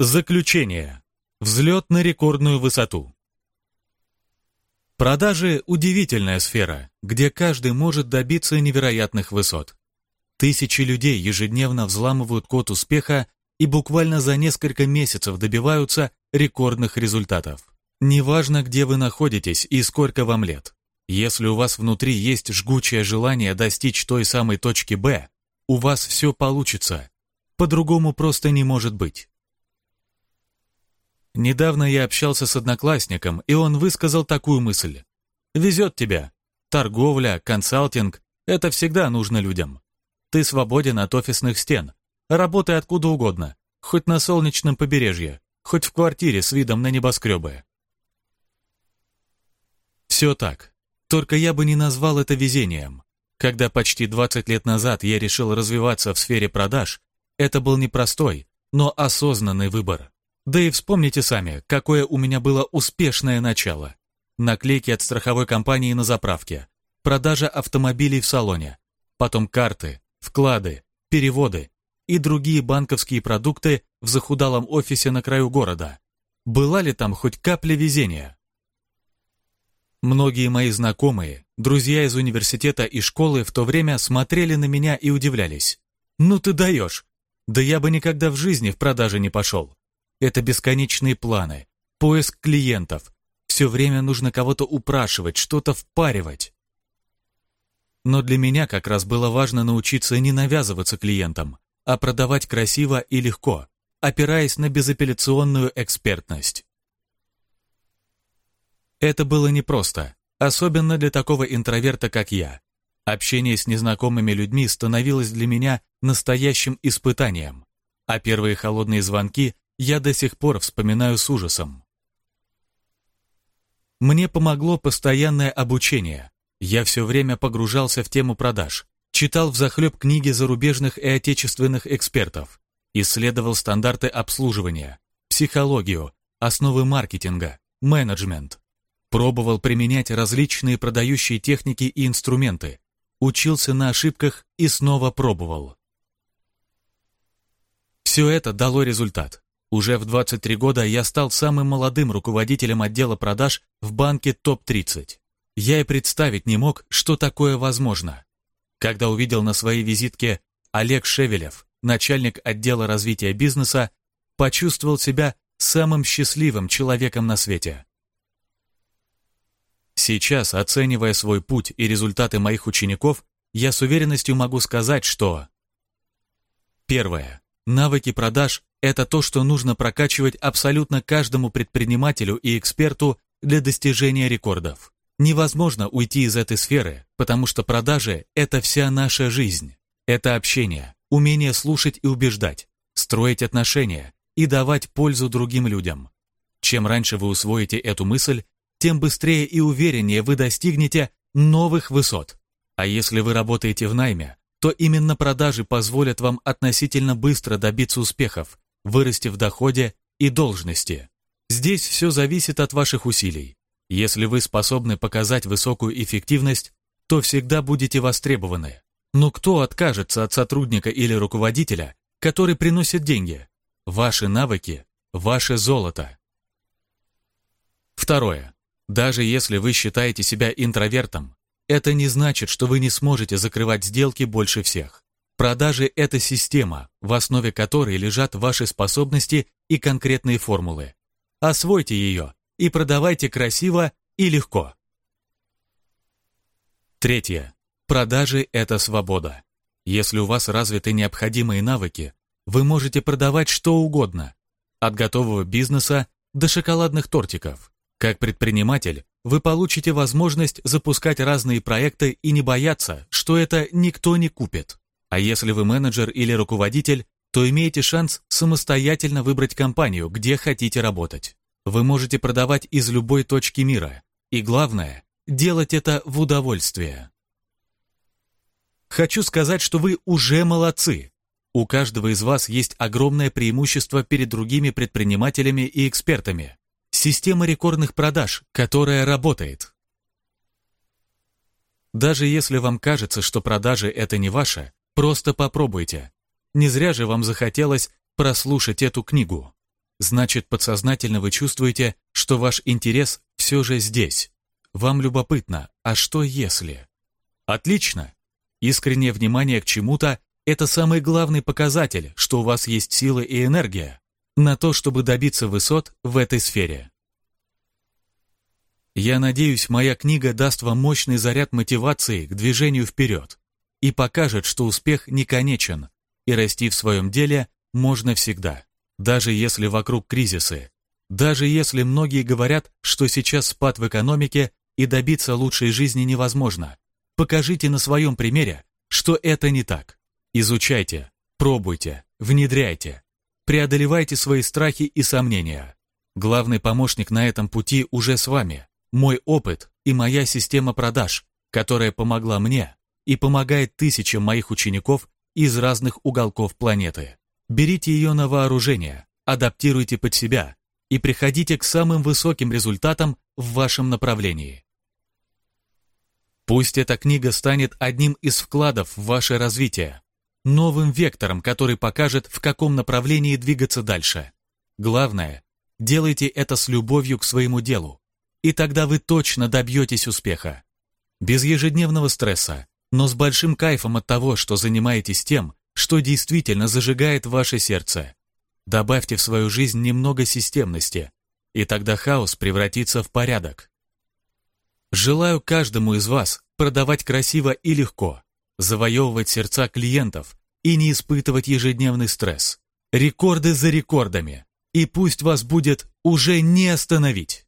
Заключение. Взлет на рекордную высоту. Продажи – удивительная сфера, где каждый может добиться невероятных высот. Тысячи людей ежедневно взламывают код успеха и буквально за несколько месяцев добиваются рекордных результатов. Неважно, где вы находитесь и сколько вам лет. Если у вас внутри есть жгучее желание достичь той самой точки «Б», у вас все получится. По-другому просто не может быть. Недавно я общался с одноклассником, и он высказал такую мысль. «Везет тебе. Торговля, консалтинг – это всегда нужно людям. Ты свободен от офисных стен. Работай откуда угодно, хоть на солнечном побережье, хоть в квартире с видом на небоскребы. Все так. Только я бы не назвал это везением. Когда почти 20 лет назад я решил развиваться в сфере продаж, это был непростой, но осознанный выбор. Да и вспомните сами, какое у меня было успешное начало. Наклейки от страховой компании на заправке, продажа автомобилей в салоне, потом карты, вклады, переводы и другие банковские продукты в захудалом офисе на краю города. Была ли там хоть капля везения? Многие мои знакомые, друзья из университета и школы в то время смотрели на меня и удивлялись. «Ну ты даешь! Да я бы никогда в жизни в продаже не пошел. Это бесконечные планы, поиск клиентов. Все время нужно кого-то упрашивать, что-то впаривать». Но для меня как раз было важно научиться не навязываться клиентам, а продавать красиво и легко, опираясь на безапелляционную экспертность. Это было непросто, особенно для такого интроверта, как я. Общение с незнакомыми людьми становилось для меня настоящим испытанием, а первые холодные звонки я до сих пор вспоминаю с ужасом. Мне помогло постоянное обучение. Я все время погружался в тему продаж, читал взахлеб книги зарубежных и отечественных экспертов, исследовал стандарты обслуживания, психологию, основы маркетинга, менеджмент. Пробовал применять различные продающие техники и инструменты, учился на ошибках и снова пробовал. Все это дало результат. Уже в 23 года я стал самым молодым руководителем отдела продаж в банке ТОП-30. Я и представить не мог, что такое возможно. Когда увидел на своей визитке Олег Шевелев, начальник отдела развития бизнеса, почувствовал себя самым счастливым человеком на свете. Сейчас, оценивая свой путь и результаты моих учеников, я с уверенностью могу сказать, что... Первое. Навыки продаж – это то, что нужно прокачивать абсолютно каждому предпринимателю и эксперту для достижения рекордов. Невозможно уйти из этой сферы, потому что продажи – это вся наша жизнь. Это общение, умение слушать и убеждать, строить отношения и давать пользу другим людям. Чем раньше вы усвоите эту мысль, тем быстрее и увереннее вы достигнете новых высот. А если вы работаете в найме, то именно продажи позволят вам относительно быстро добиться успехов, вырасти в доходе и должности. Здесь все зависит от ваших усилий. Если вы способны показать высокую эффективность, то всегда будете востребованы. Но кто откажется от сотрудника или руководителя, который приносит деньги? Ваши навыки – ваше золото. Второе. Даже если вы считаете себя интровертом, это не значит, что вы не сможете закрывать сделки больше всех. Продажи – это система, в основе которой лежат ваши способности и конкретные формулы. Освойте ее и продавайте красиво и легко. Третье. Продажи – это свобода. Если у вас развиты необходимые навыки, вы можете продавать что угодно, от готового бизнеса до шоколадных тортиков. Как предприниматель, вы получите возможность запускать разные проекты и не бояться, что это никто не купит. А если вы менеджер или руководитель, то имеете шанс самостоятельно выбрать компанию, где хотите работать. Вы можете продавать из любой точки мира. И главное, делать это в удовольствие. Хочу сказать, что вы уже молодцы. У каждого из вас есть огромное преимущество перед другими предпринимателями и экспертами. Система рекордных продаж, которая работает. Даже если вам кажется, что продажи это не ваше, просто попробуйте. Не зря же вам захотелось прослушать эту книгу. значит подсознательно вы чувствуете, что ваш интерес все же здесь. Вам любопытно, а что если? Отлично! Искреннее внимание к чему-то – это самый главный показатель, что у вас есть силы и энергия на то, чтобы добиться высот в этой сфере. Я надеюсь, моя книга даст вам мощный заряд мотивации к движению вперед и покажет, что успех не конечен, и расти в своем деле можно всегда, даже если вокруг кризисы, даже если многие говорят, что сейчас спад в экономике и добиться лучшей жизни невозможно. Покажите на своем примере, что это не так. Изучайте, пробуйте, внедряйте, преодолевайте свои страхи и сомнения. Главный помощник на этом пути уже с вами, мой опыт и моя система продаж, которая помогла мне и помогает тысячам моих учеников из разных уголков планеты. Берите ее на вооружение, адаптируйте под себя и приходите к самым высоким результатам в вашем направлении. Пусть эта книга станет одним из вкладов в ваше развитие, новым вектором, который покажет, в каком направлении двигаться дальше. Главное, делайте это с любовью к своему делу, и тогда вы точно добьетесь успеха. Без ежедневного стресса, но с большим кайфом от того, что занимаетесь тем, что действительно зажигает ваше сердце. Добавьте в свою жизнь немного системности, и тогда хаос превратится в порядок. Желаю каждому из вас продавать красиво и легко, завоевывать сердца клиентов и не испытывать ежедневный стресс. Рекорды за рекордами. И пусть вас будет уже не остановить.